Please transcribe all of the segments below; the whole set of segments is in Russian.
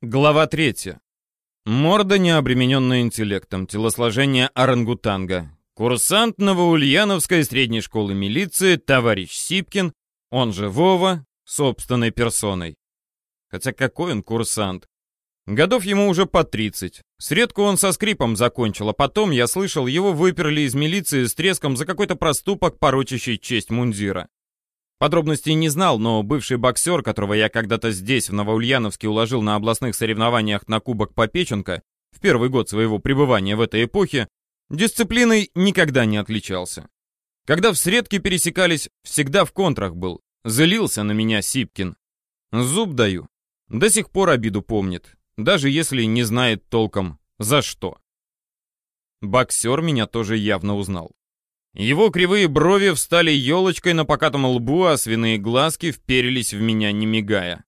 Глава 3. Морда, не обремененная интеллектом, телосложение орангутанга. Курсант Новоульяновской средней школы милиции, товарищ Сипкин, он же Вова, собственной персоной. Хотя какой он курсант? Годов ему уже по 30. Средку он со скрипом закончил, а потом, я слышал, его выперли из милиции с треском за какой-то проступок, порочащий честь мундира. Подробностей не знал, но бывший боксер, которого я когда-то здесь, в Новоульяновске, уложил на областных соревнованиях на Кубок Попеченко, в первый год своего пребывания в этой эпохе, дисциплиной никогда не отличался. Когда в средке пересекались, всегда в контрах был. Злился на меня Сипкин. Зуб даю. До сих пор обиду помнит, даже если не знает толком за что. Боксер меня тоже явно узнал. Его кривые брови встали елочкой на покатом лбу, а свиные глазки вперились в меня, не мигая.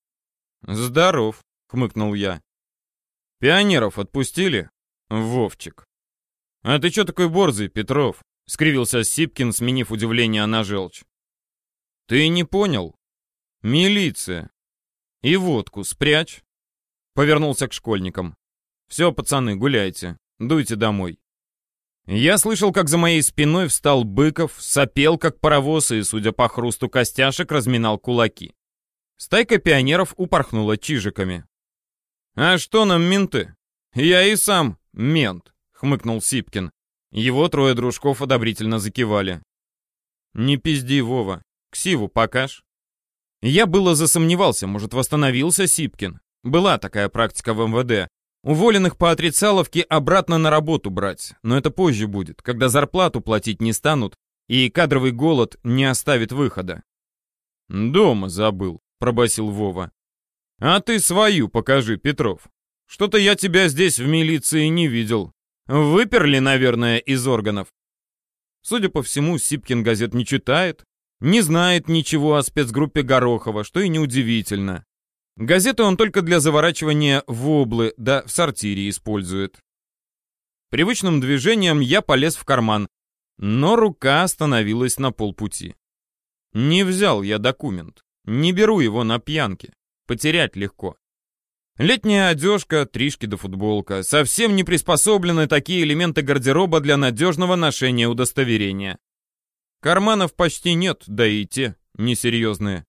«Здоров», — хмыкнул я. «Пионеров отпустили?» «Вовчик». «А ты чё такой борзый, Петров?» — скривился Сипкин, сменив удивление на желчь. «Ты не понял? Милиция. И водку спрячь». Повернулся к школьникам. «Все, пацаны, гуляйте. Дуйте домой. Я слышал, как за моей спиной встал Быков, сопел, как паровоз, и, судя по хрусту костяшек, разминал кулаки. Стайка пионеров упорхнула чижиками. «А что нам менты? Я и сам мент», — хмыкнул Сипкин. Его трое дружков одобрительно закивали. «Не пизди, Вова. Ксиву покаж». Я было засомневался, может, восстановился Сипкин. Была такая практика в МВД. Уволенных по отрицаловке обратно на работу брать, но это позже будет, когда зарплату платить не станут и кадровый голод не оставит выхода. «Дома забыл», — пробасил Вова. «А ты свою покажи, Петров. Что-то я тебя здесь в милиции не видел. Выперли, наверное, из органов». Судя по всему, Сипкин газет не читает, не знает ничего о спецгруппе Горохова, что и неудивительно. Газеты он только для заворачивания в облы, да в сортире использует. Привычным движением я полез в карман, но рука остановилась на полпути. Не взял я документ, не беру его на пьянке, потерять легко. Летняя одежка, тришки да футболка. Совсем не приспособлены такие элементы гардероба для надежного ношения удостоверения. Карманов почти нет, да и те несерьезные.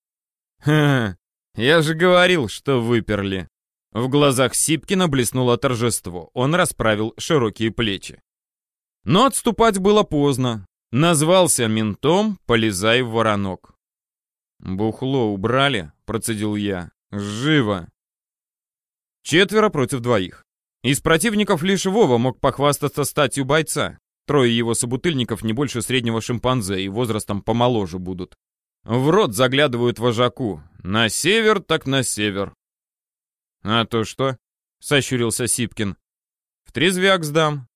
Ха, «Я же говорил, что выперли». В глазах Сипкина блеснуло торжество. Он расправил широкие плечи. Но отступать было поздно. Назвался ментом, полезай в воронок. «Бухло убрали?» — процедил я. «Живо!» Четверо против двоих. Из противников лишь Вова мог похвастаться статью бойца. Трое его собутыльников не больше среднего шимпанзе и возрастом помоложе будут. В рот заглядывают вожаку. На север так на север. А то что? Сощурился Сипкин. В трезвяк сдам.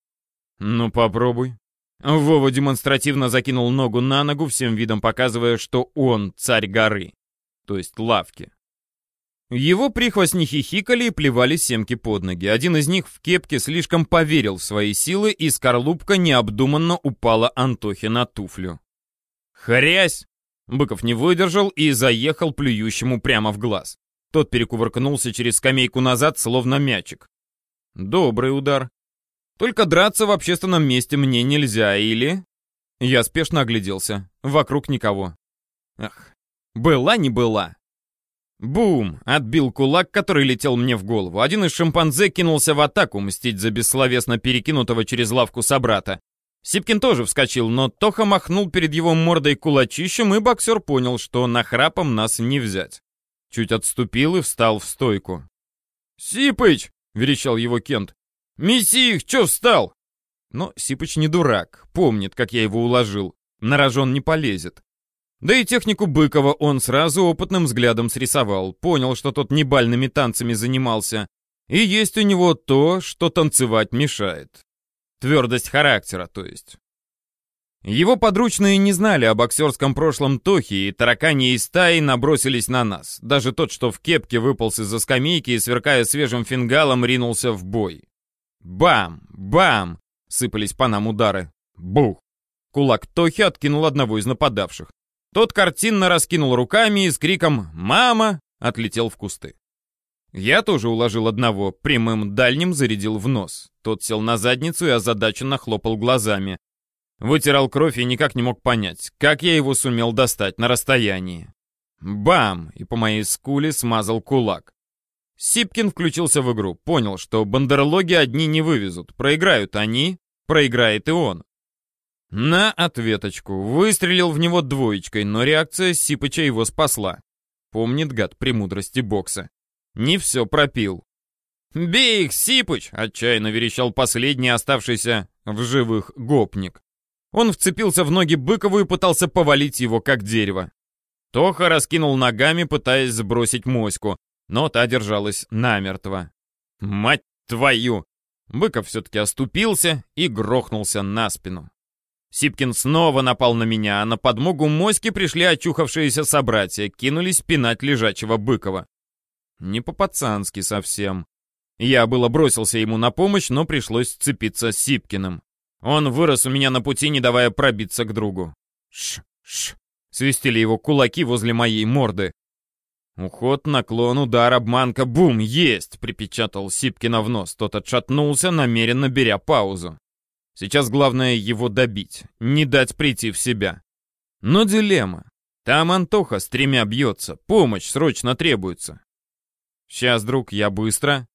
Ну попробуй. Вова демонстративно закинул ногу на ногу, всем видом показывая, что он царь горы, то есть лавки. Его прихвостни хихикали и плевали семки под ноги. Один из них в кепке слишком поверил в свои силы, и скорлупка необдуманно упала Антохе на туфлю. «Хрясь!» Быков не выдержал и заехал плюющему прямо в глаз. Тот перекувыркнулся через скамейку назад, словно мячик. Добрый удар. Только драться в общественном месте мне нельзя, или... Я спешно огляделся. Вокруг никого. Ах, была не была. Бум! Отбил кулак, который летел мне в голову. Один из шимпанзе кинулся в атаку мстить за бессловесно перекинутого через лавку собрата. Сипкин тоже вскочил, но Тоха махнул перед его мордой кулачищем, и боксер понял, что нахрапом нас не взять. Чуть отступил и встал в стойку. «Сипыч!» — верещал его Кент. «Месси их, чё встал?» Но Сипыч не дурак, помнит, как я его уложил. На рожон не полезет. Да и технику Быкова он сразу опытным взглядом срисовал, понял, что тот не бальными танцами занимался. И есть у него то, что танцевать мешает. Твердость характера, то есть. Его подручные не знали о боксерском прошлом Тохи, и таракани из стаи набросились на нас. Даже тот, что в кепке выполз из-за скамейки и, сверкая свежим фингалом, ринулся в бой. Бам! Бам! Сыпались по нам удары. Бух! Кулак Тохи откинул одного из нападавших. Тот картинно раскинул руками и с криком «Мама!» отлетел в кусты. Я тоже уложил одного, прямым дальним зарядил в нос. Тот сел на задницу и озадаченно хлопал глазами. Вытирал кровь и никак не мог понять, как я его сумел достать на расстоянии. Бам! И по моей скуле смазал кулак. Сипкин включился в игру, понял, что бандерлоги одни не вывезут. Проиграют они, проиграет и он. На ответочку. Выстрелил в него двоечкой, но реакция Сипыча его спасла. Помнит гад премудрости бокса. Не все пропил. «Бей их, Сипыч!» — отчаянно верещал последний оставшийся в живых гопник. Он вцепился в ноги Быкову и пытался повалить его, как дерево. Тоха раскинул ногами, пытаясь сбросить моську, но та держалась намертво. «Мать твою!» Быков все-таки оступился и грохнулся на спину. Сипкин снова напал на меня, а на подмогу моськи пришли очухавшиеся собратья, кинулись пинать лежачего Быкова. Не по-пацански совсем. Я было бросился ему на помощь, но пришлось сцепиться с Сипкиным. Он вырос у меня на пути, не давая пробиться к другу. Ш-ш. Свистели его кулаки возле моей морды. Уход, наклон, удар, обманка, бум, есть! Припечатал Сипкина в нос. Тот отшатнулся, намеренно беря паузу. Сейчас главное его добить, не дать прийти в себя. Но дилемма. Там Антоха с тремя бьется, помощь срочно требуется. Сейчас, друг, я быстро.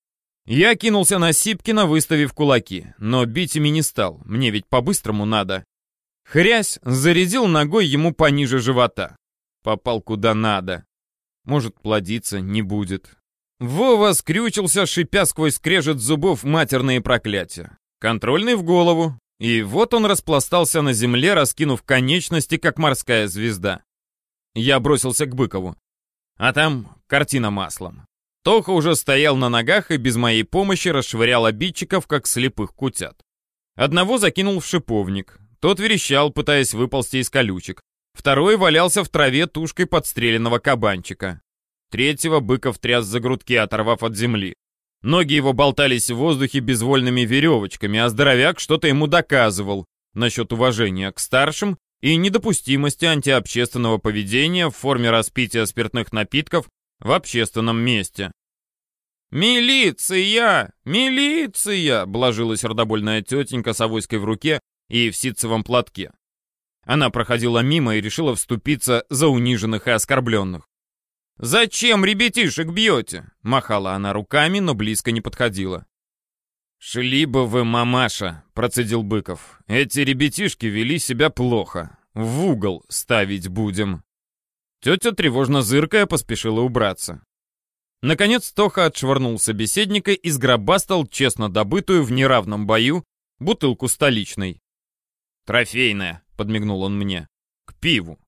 Я кинулся на Сипкина, выставив кулаки, но бить ими не стал, мне ведь по-быстрому надо. Хрясь зарядил ногой ему пониже живота. Попал куда надо. Может, плодиться не будет. Вова скрючился, шипя сквозь скрежет зубов матерные проклятия. Контрольный в голову. И вот он распластался на земле, раскинув конечности, как морская звезда. Я бросился к Быкову. А там картина маслом. Тоха уже стоял на ногах и без моей помощи расшвырял обидчиков, как слепых кутят. Одного закинул в шиповник. Тот верещал, пытаясь выползти из колючек. Второй валялся в траве тушкой подстреленного кабанчика. Третьего Быков тряс за грудки, оторвав от земли. Ноги его болтались в воздухе безвольными веревочками, а здоровяк что-то ему доказывал насчет уважения к старшим и недопустимости антиобщественного поведения в форме распития спиртных напитков в общественном месте. «Милиция! Милиция!» — блажилась родобольная тетенька с авоськой в руке и в ситцевом платке. Она проходила мимо и решила вступиться за униженных и оскорбленных. «Зачем ребятишек бьете?» — махала она руками, но близко не подходила. «Шли бы вы, мамаша!» — процедил Быков. «Эти ребятишки вели себя плохо. В угол ставить будем». Тетя, тревожно зыркая, поспешила убраться. Наконец Тоха отшвырнул собеседника и сгробастал честно добытую в неравном бою бутылку столичной. «Трофейная», — подмигнул он мне, — «к пиву».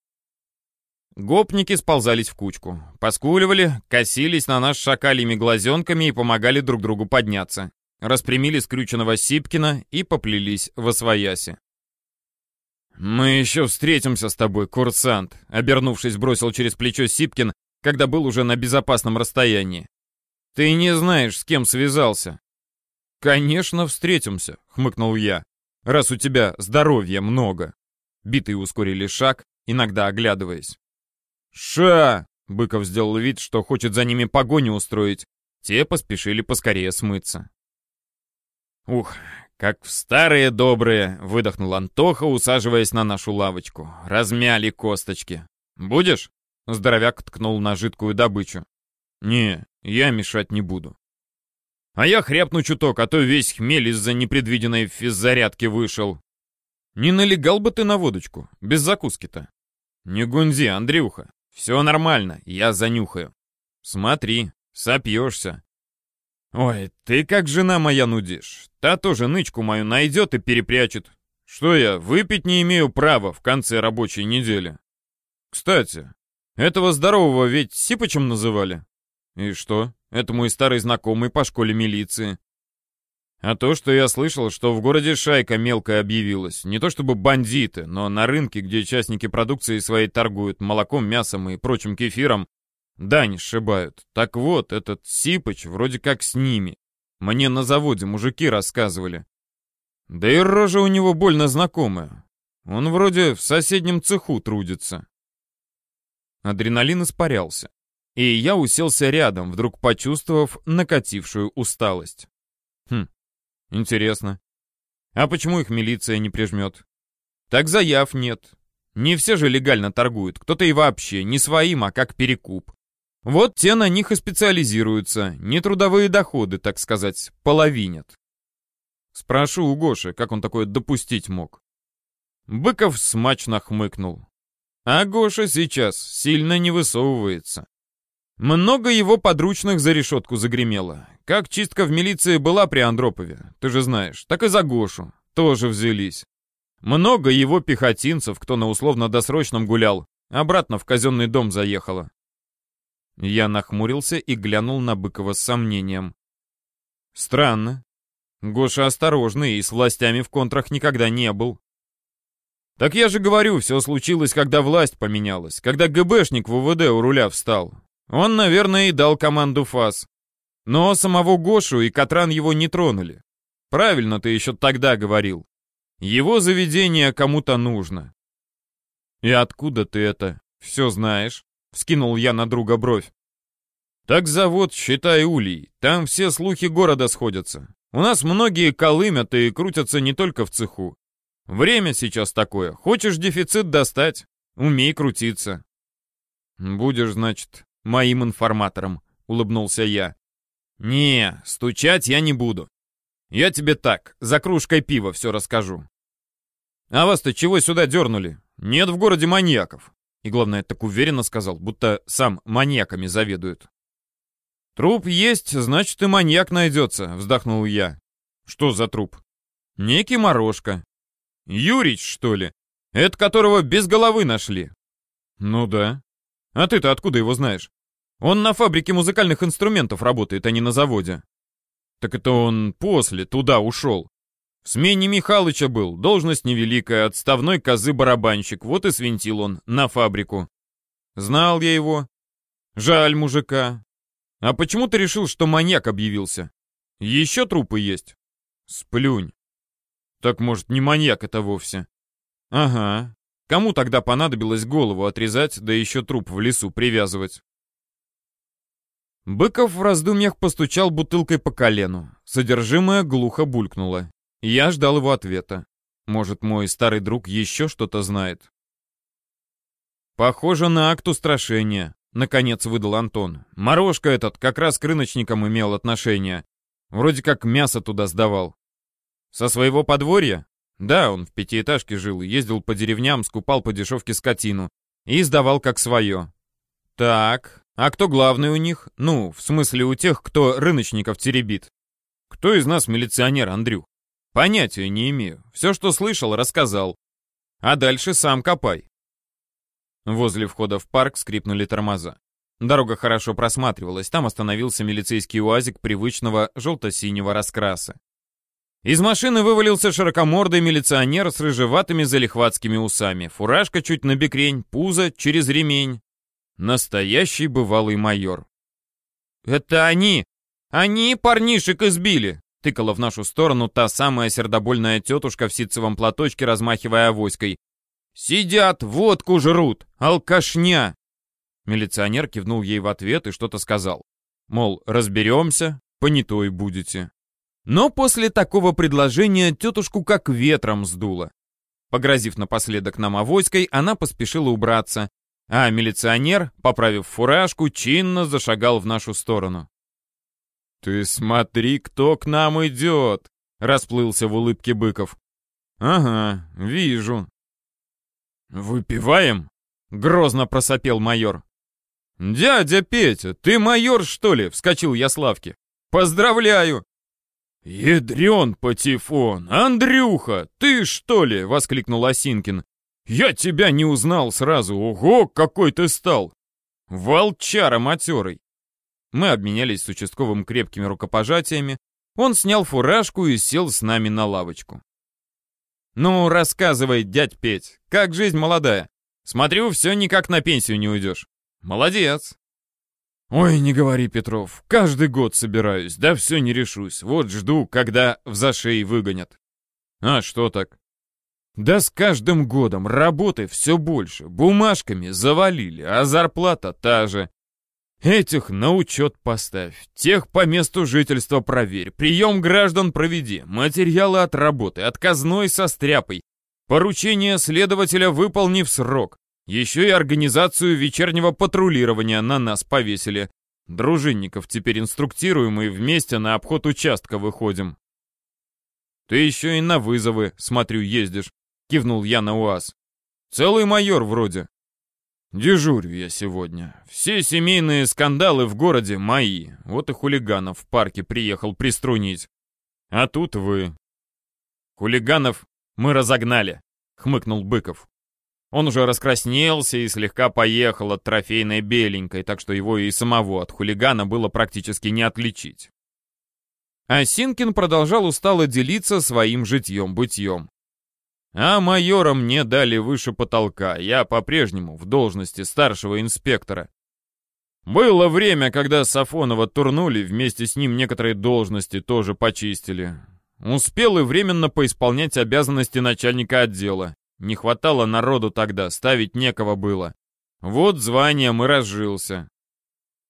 Гопники сползались в кучку, поскуливали, косились на нас шакалями глазенками и помогали друг другу подняться. Распрямили скрюченного Сипкина и поплелись в освояси. «Мы еще встретимся с тобой, курсант», — обернувшись, бросил через плечо Сипкин, когда был уже на безопасном расстоянии. «Ты не знаешь, с кем связался». «Конечно, встретимся», — хмыкнул я, «раз у тебя здоровья много». Битые ускорили шаг, иногда оглядываясь. «Ша!» — Быков сделал вид, что хочет за ними погоню устроить. Те поспешили поскорее смыться. Ух, «Как в старые добрые», — выдохнул Антоха, усаживаясь на нашу лавочку. «Размяли косточки. Будешь?» Здоровяк ткнул на жидкую добычу. «Не, я мешать не буду». «А я хряпну чуток, а то весь хмель из-за непредвиденной физзарядки вышел». «Не налегал бы ты на водочку, без закуски-то?» «Не гунзи, Андрюха, все нормально, я занюхаю». «Смотри, сопьешься. «Ой, ты как жена моя нудишь. Та тоже нычку мою найдет и перепрячет. Что я, выпить не имею права в конце рабочей недели? Кстати, этого здорового ведь Сипычем называли? И что? Это мой старый знакомый по школе милиции. А то, что я слышал, что в городе шайка мелкая объявилась. Не то чтобы бандиты, но на рынке, где участники продукции своей торгуют молоком, мясом и прочим кефиром, Дань сшибают. Так вот, этот Сипыч вроде как с ними. Мне на заводе мужики рассказывали. Да и рожа у него больно знакомая. Он вроде в соседнем цеху трудится. Адреналин испарялся. и я уселся рядом, вдруг почувствовав накатившую усталость. Хм, интересно. А почему их милиция не прижмет? Так заяв нет. Не все же легально торгуют, кто-то и вообще не своим, а как перекуп. Вот те на них и специализируются, нетрудовые доходы, так сказать, половинят. Спрошу у Гоши, как он такое допустить мог. Быков смачно хмыкнул. А Гоша сейчас сильно не высовывается. Много его подручных за решетку загремело. Как чистка в милиции была при Андропове, ты же знаешь, так и за Гошу тоже взялись. Много его пехотинцев, кто на условно-досрочном гулял, обратно в казенный дом заехало. Я нахмурился и глянул на Быкова с сомнением. Странно. Гоша осторожный и с властями в контрах никогда не был. Так я же говорю, все случилось, когда власть поменялась, когда ГБшник в УВД у руля встал. Он, наверное, и дал команду ФАС. Но самого Гошу и Катран его не тронули. Правильно ты еще тогда говорил. Его заведение кому-то нужно. И откуда ты это все знаешь? Вскинул я на друга бровь. Так завод, считай, улей. Там все слухи города сходятся. У нас многие колымят и крутятся не только в цеху. Время сейчас такое. Хочешь дефицит достать? Умей крутиться. Будешь, значит, моим информатором, улыбнулся я. Не, стучать я не буду. Я тебе так, за кружкой пива все расскажу. А вас-то чего сюда дернули? Нет в городе маньяков. И главное, так уверенно сказал, будто сам маньяками заведует. Труп есть, значит и маньяк найдется, вздохнул я. Что за труп? Некий Морошка. Юрич, что ли? Это которого без головы нашли. Ну да. А ты-то откуда его знаешь? Он на фабрике музыкальных инструментов работает, а не на заводе. Так это он после туда ушел. В смене Михалыча был, должность невеликая, отставной козы-барабанщик, вот и свинтил он на фабрику. Знал я его. Жаль мужика. А почему ты решил, что маньяк объявился? Еще трупы есть? Сплюнь. Так, может, не маньяк это вовсе? Ага. Кому тогда понадобилось голову отрезать, да еще труп в лесу привязывать? Быков в раздумьях постучал бутылкой по колену. Содержимое глухо булькнуло. Я ждал его ответа. Может, мой старый друг еще что-то знает? «Похоже на акт устрашения», — наконец выдал Антон. «Морошка этот как раз к рыночникам имел отношение. Вроде как мясо туда сдавал». «Со своего подворья?» «Да, он в пятиэтажке жил, ездил по деревням, скупал по дешевке скотину и сдавал как свое». «Так, а кто главный у них? Ну, в смысле у тех, кто рыночников теребит. Кто из нас милиционер, Андрюх? Понятия не имею. Все, что слышал, рассказал. А дальше сам копай. Возле входа в парк скрипнули тормоза. Дорога хорошо просматривалась, там остановился милицейский уазик привычного желто-синего раскраса. Из машины вывалился широкомордый милиционер с рыжеватыми залихватскими усами, фуражка чуть на бекрень, пузо через ремень, Настоящий бывалый майор. «Это они! Они парнишек избили!» Тыкала в нашу сторону та самая сердобольная тетушка в ситцевом платочке, размахивая авоськой. «Сидят, водку жрут! Алкашня!» Милиционер кивнул ей в ответ и что-то сказал. Мол, разберемся, понятой будете. Но после такого предложения тетушку как ветром сдуло. Погрозив напоследок нам авоськой, она поспешила убраться, а милиционер, поправив фуражку, чинно зашагал в нашу сторону. «Ты смотри, кто к нам идет!» — расплылся в улыбке Быков. «Ага, вижу». «Выпиваем?» — грозно просопел майор. «Дядя Петя, ты майор, что ли?» — вскочил я Славке. «Поздравляю!» «Ядрен патефон! Андрюха, ты что ли?» — воскликнул Осинкин. Я тебя не узнал сразу. Ого, какой ты стал! Волчара матерый!» Мы обменялись с участковым крепкими рукопожатиями. Он снял фуражку и сел с нами на лавочку. «Ну, рассказывай, дядь Петь, как жизнь молодая? Смотрю, все никак на пенсию не уйдешь. Молодец!» «Ой, не говори, Петров, каждый год собираюсь, да все не решусь. Вот жду, когда в зашей выгонят». «А что так?» Да с каждым годом работы все больше, бумажками завалили, а зарплата та же. Этих на учет поставь, тех по месту жительства проверь, прием граждан проведи, материалы отработай, отказной состряпай, поручение следователя выполни в срок. Еще и организацию вечернего патрулирования на нас повесили. Дружинников теперь инструктируем и вместе на обход участка выходим. Ты еще и на вызовы, смотрю, ездишь, кивнул я на УАЗ. Целый майор вроде. Дежурю я сегодня. Все семейные скандалы в городе мои. Вот и хулиганов в парке приехал приструнить. А тут вы. Хулиганов мы разогнали, хмыкнул Быков. Он уже раскраснелся и слегка поехал от трофейной беленькой, так что его и самого от хулигана было практически не отличить. А Синкин продолжал устало делиться своим житьем-бытьем. А майора мне дали выше потолка, я по-прежнему в должности старшего инспектора. Было время, когда Сафонова турнули, вместе с ним некоторые должности тоже почистили. Успел и временно поисполнять обязанности начальника отдела. Не хватало народу тогда, ставить некого было. Вот званием и разжился.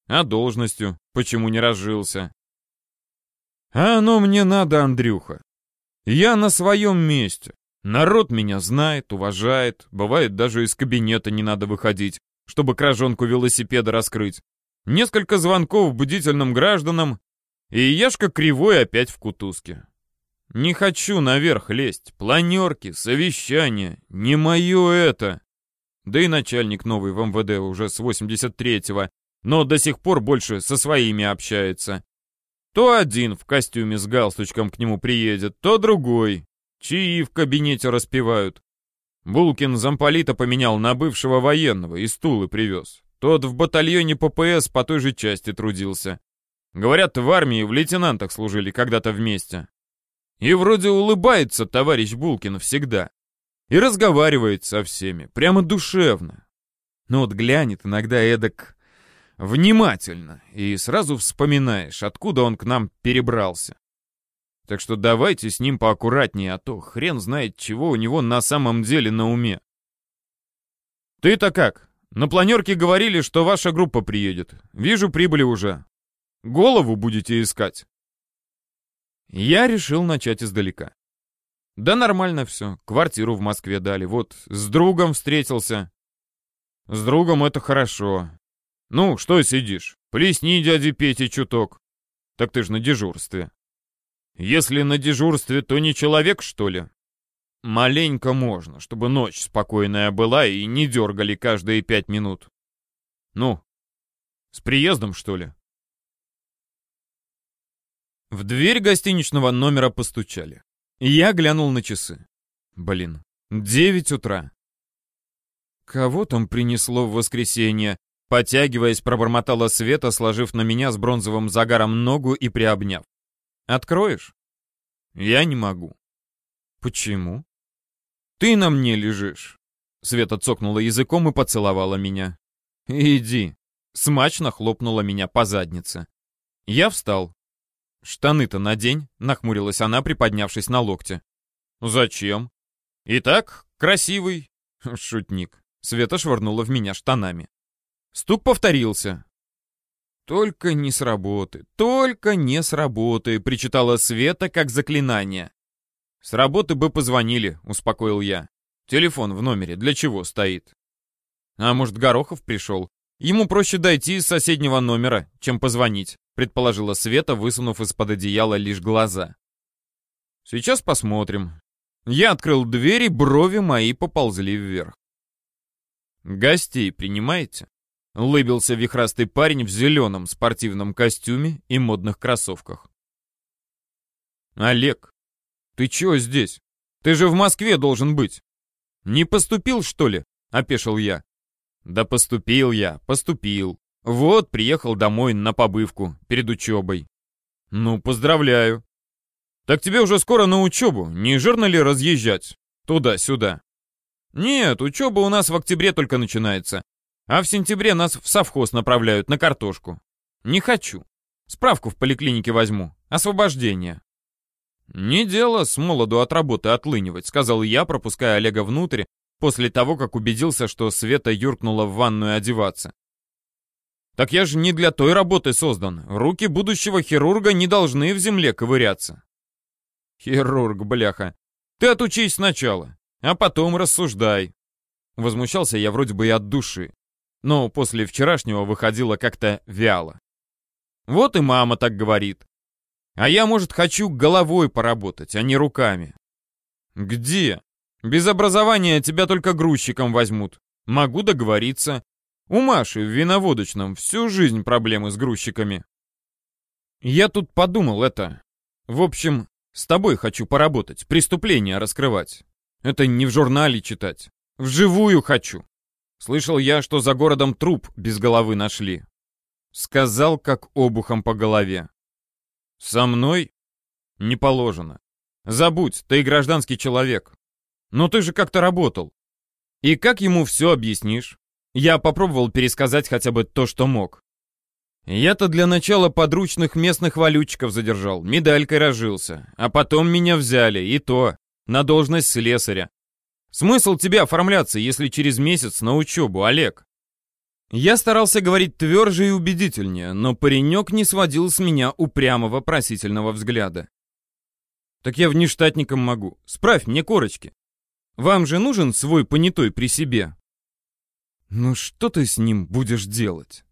А должностью почему не разжился? А оно мне надо, Андрюха. Я на своем месте. Народ меня знает, уважает. Бывает, даже из кабинета не надо выходить, чтобы кражонку велосипеда раскрыть. Несколько звонков бдительным гражданам, и Яшка Кривой опять в кутузке. Не хочу наверх лезть. Планерки, совещания. Не мое это. Да и начальник новый в МВД уже с 83-го, но до сих пор больше со своими общается. То один в костюме с галстучком к нему приедет, то другой. Чаи в кабинете распевают. Булкин замполита поменял на бывшего военного и стулы привез. Тот в батальоне ППС по той же части трудился. Говорят, в армии в лейтенантах служили когда-то вместе. И вроде улыбается товарищ Булкин всегда. И разговаривает со всеми, прямо душевно. Но вот глянет иногда эдак внимательно, и сразу вспоминаешь, откуда он к нам перебрался. Так что давайте с ним поаккуратнее, а то хрен знает, чего у него на самом деле на уме. Ты-то как? На планерке говорили, что ваша группа приедет. Вижу, прибыли уже. Голову будете искать. Я решил начать издалека. Да нормально все. Квартиру в Москве дали. Вот, с другом встретился. С другом это хорошо. Ну, что сидишь? Плесни дяде Пете чуток. Так ты ж на дежурстве. Если на дежурстве, то не человек, что ли? Маленько можно, чтобы ночь спокойная была и не дергали каждые пять минут. Ну, с приездом, что ли? В дверь гостиничного номера постучали. Я глянул на часы. Блин, девять утра. Кого там принесло в воскресенье? Потягиваясь, пробормотала Света, сложив на меня с бронзовым загаром ногу и приобняв. Откроешь? Я не могу. Почему? Ты на мне лежишь. Света цокнула языком и поцеловала меня. Иди. Смачно хлопнула меня по заднице. Я встал. Штаны-то надень, нахмурилась она, приподнявшись на локте. Зачем? Итак, красивый. Шутник. Света швырнула в меня штанами. Стук повторился. «Только не с работы, только не с работы», — причитала Света как заклинание. «С работы бы позвонили», — успокоил я. «Телефон в номере для чего стоит?» «А может, Горохов пришел? Ему проще дойти из соседнего номера, чем позвонить», — предположила Света, высунув из-под одеяла лишь глаза. «Сейчас посмотрим». Я открыл дверь, и брови мои поползли вверх. «Гостей принимаете?» Лыбился вихрастый парень в зеленом спортивном костюме и модных кроссовках. «Олег, ты чего здесь? Ты же в Москве должен быть!» «Не поступил, что ли?» — опешил я. «Да поступил я, поступил. Вот, приехал домой на побывку, перед учебой». «Ну, поздравляю». «Так тебе уже скоро на учебу, не жирно ли разъезжать? Туда-сюда». «Нет, учеба у нас в октябре только начинается. А в сентябре нас в совхоз направляют на картошку. Не хочу. Справку в поликлинике возьму. Освобождение. Не дело с молоду от работы отлынивать, сказал я, пропуская Олега внутрь, после того, как убедился, что Света юркнула в ванную одеваться. Так я же не для той работы создан. Руки будущего хирурга не должны в земле ковыряться. Хирург, бляха. Ты отучись сначала, а потом рассуждай. Возмущался я вроде бы и от души. Но после вчерашнего выходило как-то вяло. Вот и мама так говорит. А я, может, хочу головой поработать, а не руками. Где? Без образования тебя только грузчиком возьмут. Могу договориться. У Маши в виноводочном всю жизнь проблемы с грузчиками. Я тут подумал это. В общем, с тобой хочу поработать, преступления раскрывать. Это не в журнале читать. Вживую хочу. Слышал я, что за городом труп без головы нашли. Сказал, как обухом по голове. Со мной? Не положено. Забудь, ты гражданский человек. Но ты же как-то работал. И как ему все объяснишь? Я попробовал пересказать хотя бы то, что мог. Я-то для начала подручных местных валютчиков задержал, медалькой разжился, а потом меня взяли, и то, на должность слесаря. Смысл тебе оформляться, если через месяц на учебу, Олег? Я старался говорить тверже и убедительнее, но паренек не сводил с меня упрямого просительного взгляда. Так я внештатником могу. Справь мне корочки. Вам же нужен свой понятой при себе. Ну что ты с ним будешь делать?